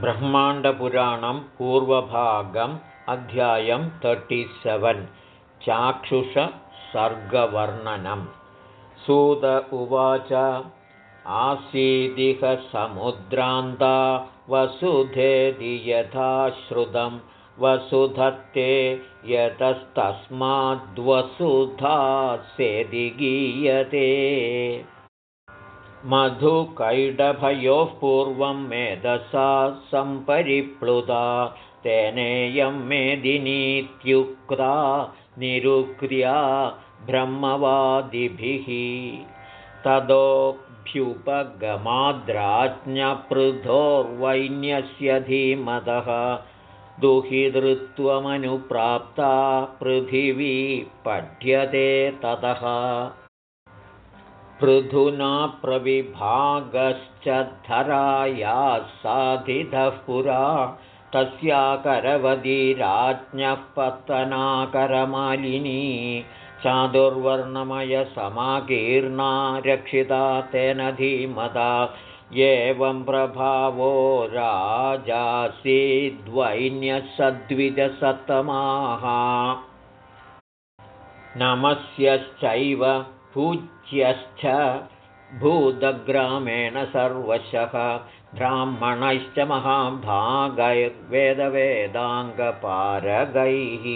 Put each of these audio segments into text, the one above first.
ब्रह्माण्डपुराणं पूर्वभागम् अध्यायं तर्टिसेवन् चाक्षुषसर्गवर्णनं सुत उवाच आसीदिह समुद्रान्ता वसुधेदि यथा श्रुतं वसुधत्ते यतस्तस्माद्वसुधा सेदि गीयते मधुकैडभयोः पूर्वं मेधसा सम्परिप्लुता तेनेयं मेदिनीत्युक्ता निरुक्र्या ब्रह्मवादिभिः। ततोऽभ्युपगमाद्राज्ञपृथोर्वैन्यस्य धीमतः दुहितृत्वमनुप्राप्ता पृथिवी पठ्यते ततः पृथुना प्रविभागश्च धरायाः साधितः पुरा तस्याकरवदी राज्ञः पतनाकरमालिनी चादुर्वर्णमयसमाकीर्णा रक्षिता तेन धीमता एवं प्रभावो राजासीद्वैन्यसद्विजसत्तमाः नमस्यश्चैव पूज्यश्च भूतग्रामेण सर्वशः ब्राह्मणैश्च महाभागैर्वेदवेदाङ्गपारगैः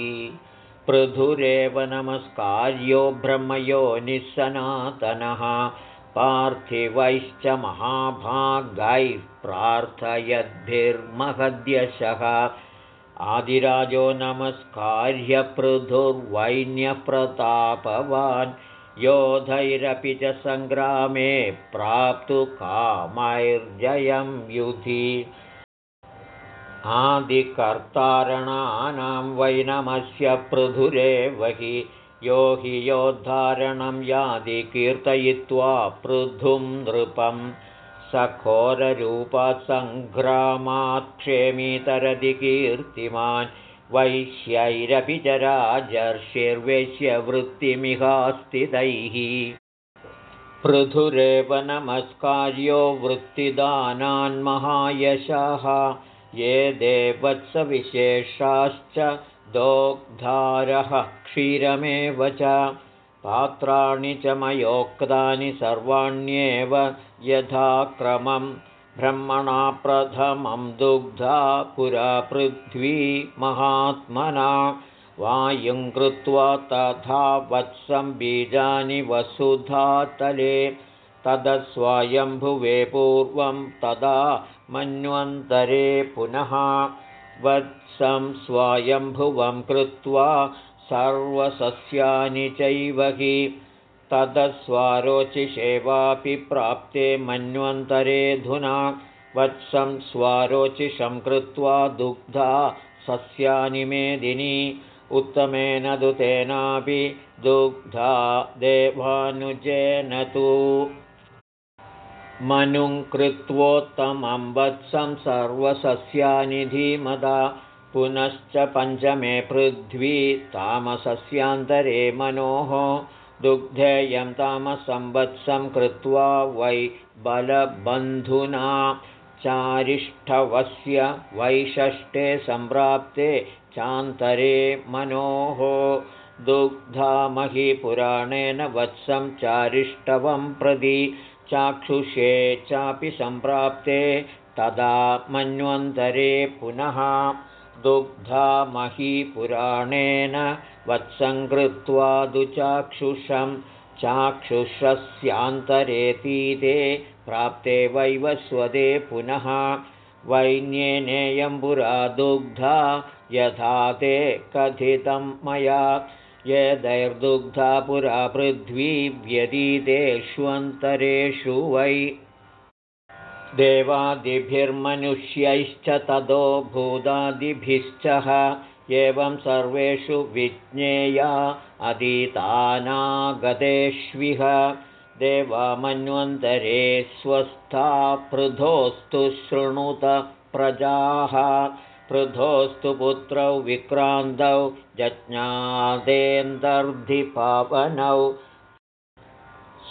पृथुरेव नमस्कार्यो ब्रह्मयो निःसनातनः पार्थिवैश्च महाभागैः प्रार्थयद्भिर्महद्यशः आदिराजो नमस्कार्यपृथुर्वैन्यः प्रतापवान् योधैरपि च सङ्ग्रामे प्राप्तु कामैर्जयं युधि। आदिकर्तारणानां वैनमस्य पृथुरेव हि यो हि योद्धारणं यादि कीर्तयित्वा पृथुं नृपं। सघोररूपसङ्ग्रामात् क्षेमीतरदि कीर्तिमान् वैश्यैरपि च राजर्षिर्वेश्यवृत्तिमिहास्थितैः पृथुरेव नमस्कार्यो वृत्तिदानान्महायशाः ये देवत्सविशेषाश्च दोग्धारः क्षीरमेव च। पात्राणि च मयोक्तानि सर्वाण्येव यथाक्रमम् ब्रह्मणा प्रथमं दुग्धा पुरा पृथ्वी महात्मना वायुं कृत्वा तथा वत्सं बीजानि वसुधातले तदस्वयम्भुवे पूर्वं तदा मन्वन्तरे पुनः वत्सं स्वयम्भुवं कृत्वा सर्वसस्यानि चैव हि तदस्वारोचिषेवापि प्राप्ते मन्वन्तरेऽधुना वत्सं स्वारोचिषं कृत्वा दुग्धा सस्यानि मेदिनी उत्तमेन दुतेनापि दुग्धा देवानुजेन तु। मनुं कृत्वोत्तमं वत्सं सर्वसस्यानि धीमदा। पुनश्च पञ्चमे पृथ्वी तामसस्यान्तरे मनोः दुग्धेयं तामसंवत्सं कृत्वा वै बलबन्धुना चारिष्ठवस्य वैषष्ठे सम्प्राप्ते चान्तरे मनोः दुग्धामहिपुराणेन वत्सं चारिष्टवं प्रति चाक्षुषे चापि सम्प्राप्ते तदा मन्वन्तरे पुनः दुग्धामहीपुराणेन वत्सङ्कृत्वा दुचाक्षुषं चाक्षुषस्यान्तरेतीते प्राप्ते वैवस्वदे पुनः पुरा दुग्धा यथा ते कथितं मया यदैर्दुग्धा पुरा पृथ्वी व्यतीतेष्वन्तरेषु वै। देवादिभिर्मनुष्यैश्च ततो भूतादिभिश्च एवं सर्वेषु विज्ञेया अधीतानागतेष्विह। देवामन्वन्तरे स्वस्था पृथोस्तु शृणुत प्रजाः पृथोस्तु पुत्रौ विक्रान्तौ जज्ञादेन्दर्धिपावनौ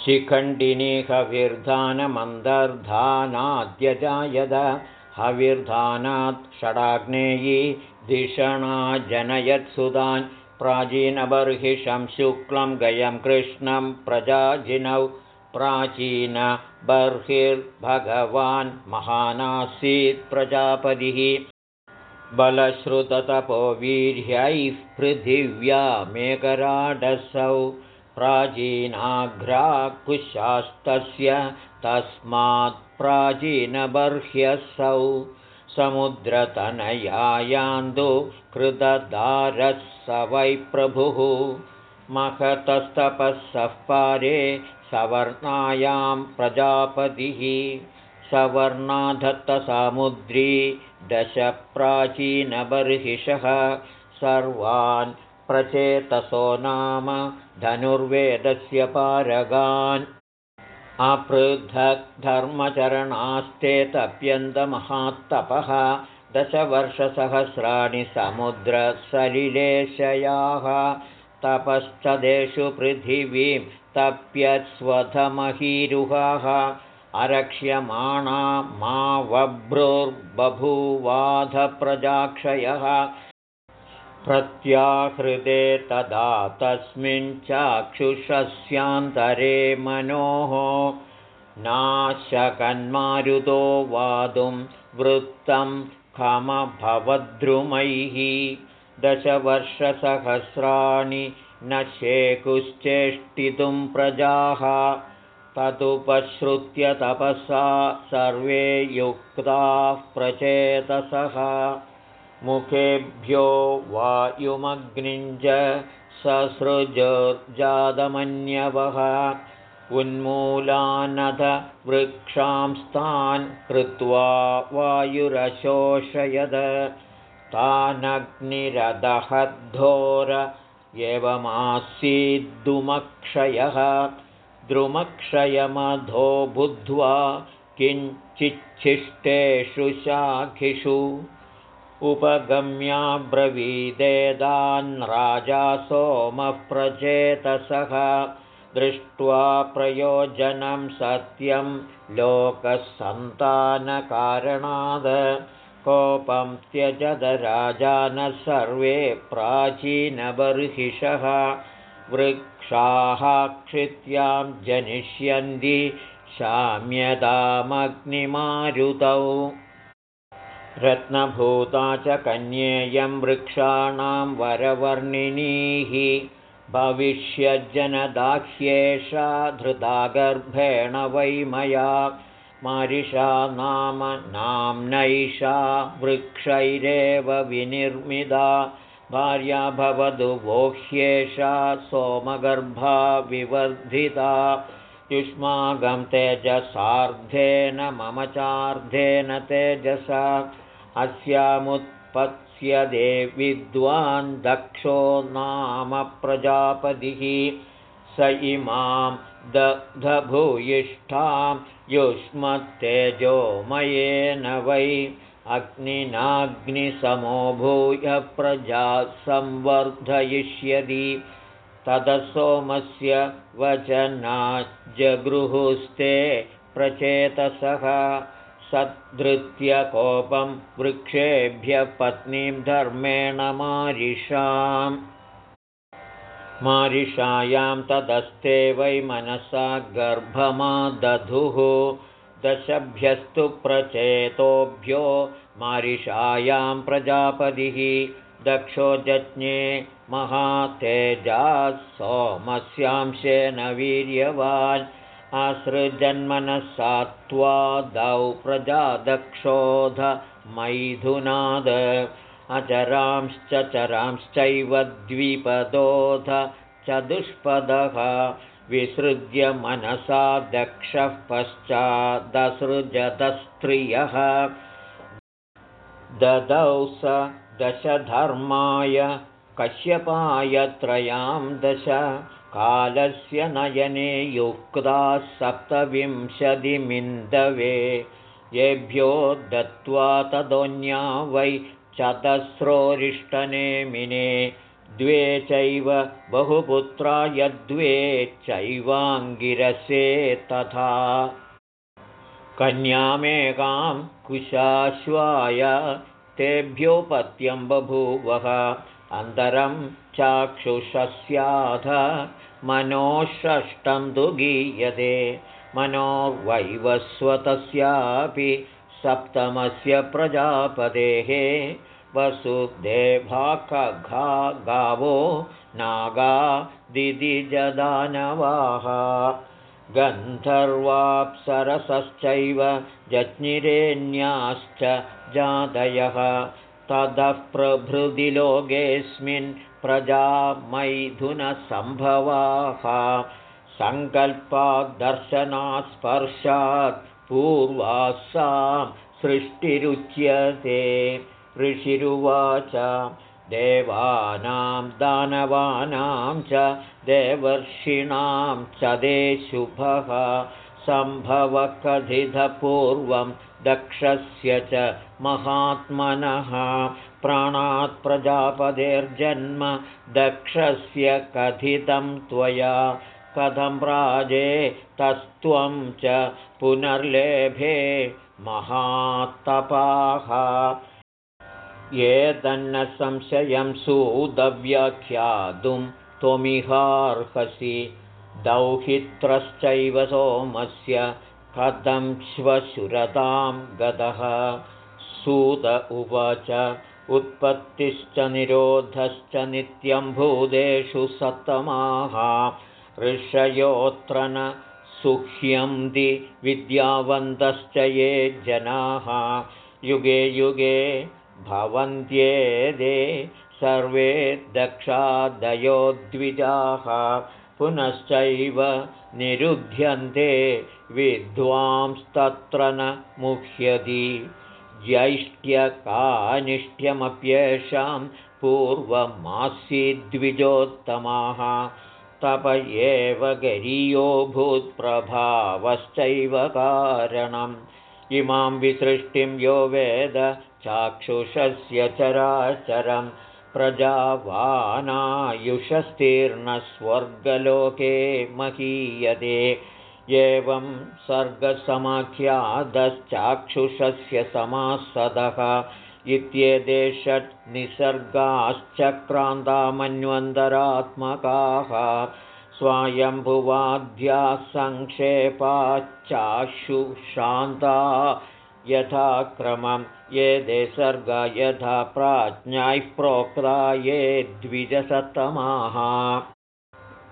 शिखण्डिनीहविर्धानमन्तर्धानाद्यजायद हविर्धानात् षडाग्नेयी धिषणा जनयत्सुधान् प्राचीनबर्हिषं शुक्लं गयं कृष्णं प्रजाजिनौ प्राचीनबर्हिर्भगवान् महानासीत् प्रजापतिः। बलश्रुततपो वीर्यैः पृथिव्यामेकराडसौ प्राचीनाघ्राकुशास्तस्य तस्मात् प्राचीनबर्ह्यसौ समुद्रतनयायान्दु कृतदारः स वै प्रभुः। महतस्तपःसः पारे सवर्णायां प्रजापतिः। सवर्णाधत्तसामुद्री दशप्राचीनबर्हिषः। सर्वान् प्रचेतसो नाम धनुर्वेदस्य पारगान् अपृथग्धर्मचरणास्ते तप्यन्तमहात्तपः दशवर्षसहस्राणि समुद्रसलिलेशयाः तपश्चदेषु पृथिवीं तप्यस्वधमहीरुहाः अरक्ष्यमाणा मा वभ्रुर्बभूवाधप्रजाक्षयः प्रत्याहृदे तदा तस्मिन् चाक्षुषस्यान्तरे मनोः नाशकन्मारुतो वादुं वृत्तं खमभवद्रुमैः दशवर्षसहस्राणि न शेकुश्चेष्टितुं प्रजाः तदुपश्रुत्य तपसा सर्वे युक्ताः प्रचेतसः मुखेभ्यो वायुमग्निञ्च ससृजजादमन्यवः उन्मूलानध वृक्षांस्तान् कृत्वा वायुरशोषयद। तानग्निरदहद्धोर एवमासीद्दुमक्षयः। द्रुमक्षयमधो बुद्ध्वा किञ्चिच्छिष्टेषु शाखिषु उपगम्याब्रवीदेदान् राजा सोमः प्रचेतसः दृष्ट्वा प्रयोजनं सत्यं लोकसन्तानकारणाद्। कोपं त्यजदराजानः सर्वे प्राचीनबर्हिषः। वृक्षाः क्षित्यां जनिष्यन्ति शाम्यतामग्निमारुतौ रत्नभूता च कन्येयं वृक्षाणां वरवर्णिनीः भविष्यज्जनदाह्येषा धृतागर्भेण वै मया मारिषा नाम नाम्नैषा वृक्षैरेव विनिर्मिदा भार्या भवतु वोह्येषा सोमगर्भा विवर्धिता। युष्माकं तेजसार्धेन मम चार्धेन तेजसा अस्यामुत्पत्स्यदे विद्वान् दक्षो नाम प्रजापतिः। स इमां दग्धभूयिष्ठां युष्मत्तेजोमयेन वै अग्निनाग्निसमो भूय प्रजा संवर्धयिष्यति। तदसोमस्य वचनाज्जगृहुस्ते प्रचेतसः सद्धृत्यकोपं वृक्षेभ्यः पत्नीं धर्मेण मारिषाम् मारिषायां तदस्ते वै मनसा गर्भमादधुः। दशभ्यस्तु प्रचेतोभ्यो मारिषायां प्रजापतिः। दक्षो जज्ञे महातेजाः सोमस्यांशेन वीर्यवान् आसृजन्मनसात्वादौ प्रजादक्षोध मैथुनाद। अचरांश्च चरांश्चैव द्विपदोध चतुष्पदः। विसृज्य मनसा दक्षः पश्चादसृजतस्त्रियः। ददौ स दशधर्माय कश्यपाय त्रयां दश कालस्य नयने युक्ताः सप्तविंशतिमिन्दवे येभ्यो दत्त्वा तदोन्या वै चतस्रोरिष्टनेमिने द्वे चैव बहुपुत्रा यद्वे चैवाङ्गिरसे तथा। कन्यामेकां कुशाश्वाय तेभ्योपत्यं बभूवः अन्तरं चाक्षुषस्याथ मनोषष्टं तु गीयते। मनोर्वैवस्वतस्यापि सप्तमस्य प्रजापतेः वसुदेभाखघा गावो नागा दिदिजदानवाः। गन्धर्वाप्सरसश्चैव जज्ञिरेण्याश्च जातयः ततः प्रभृति लोकेऽस्मिन् प्रजा मैथुनसम्भवाः सङ्कल्पाद्दर्शनात् स्पर्शात् पूर्वासां सृष्टिरुच्यते। ऋषिरुवाच देवानां दानवानां च देवर्षीणां च दे शुभः। सम्भवकथितपूर्वं दक्षस्य च महात्मनः प्राणात् प्रजापतेर्जन्म दक्षस्य कथितं त्वया कथं राजे तस्त्वं च पुनर्लेभे महात्तपाः। ये तन्न संशयं सूदव्याख्यातुं त्वमिहार्हसि। दौहित्रश्चैव सोमस्य कथं श्वशुरतां गतः सूत उवाच उत्पत्तिश्च निरोधश्च नित्यं भूतेषु सत्तमाः। ऋषयोऽत्र न सुह्यन्ति विद्यावन्तश्च ये जनाः। युगे युगे भवन्त्येदे सर्वे दक्षादयो द्विजाः पुनश्चैव निरुध्यन्ते। विद्वांस्तत्र न मुह्यति। ज्यैष्ट्यकानिष्ठ्यमप्येषां पूर्वमासीद्विजोत्तमाः। तप एव गरीयो भूत्प्रभावश्चैव कारणम्। इमां विसृष्टिं यो वेद चाक्षुषस्य चराचरं प्रजावानायुषस्तीर्णस्वर्गलोके महीयते। एवं सर्गसमाख्यादश्चाक्षुषस्य समासदः इत्येते षट् निसर्गाश्चक्रान्तामन्वन्तरात्मकाः स्वायम्भुवाद्यासङ्क्षेपाच्चाशुशान्ता यथा क्रमं ये दे सर्गा यथा प्राज्ञाः प्रोक्ता ये द्विजसत्तमाः।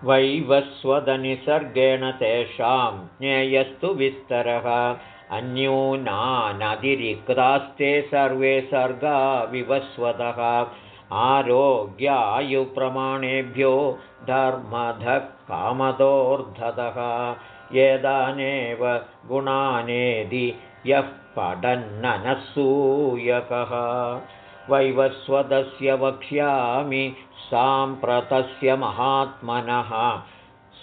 वैवस्वदनिसर्गेण तेषां ज्ञेयस्तु विस्तरः। अन्यूनानतिरिक्तास्ते सर्वे सर्गा विवस्वतः आरोग्यायुप्रमाणेभ्यो धर्मधः कामतोऽर्धतः एतानेव गुणानेदि यः पठन्ननसूयकः वैवस्वतस्य वक्ष्यामि साम्प्रतस्य महात्मनः।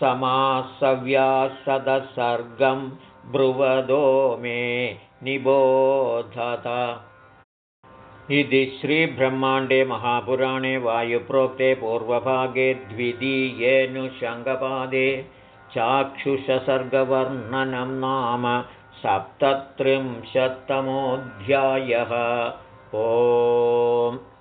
समासव्यासदसर्गं ब्रुवदो मे निबोधत। इति श्रीब्रह्माण्डे महापुराणे वायुप्रोक्ते पूर्वभागे द्वितीयेऽनुषङ्गपादे चाक्षुषसर्गवर्णनं नाम सप्तत्रिंशत्तमोऽध्यायः। ओ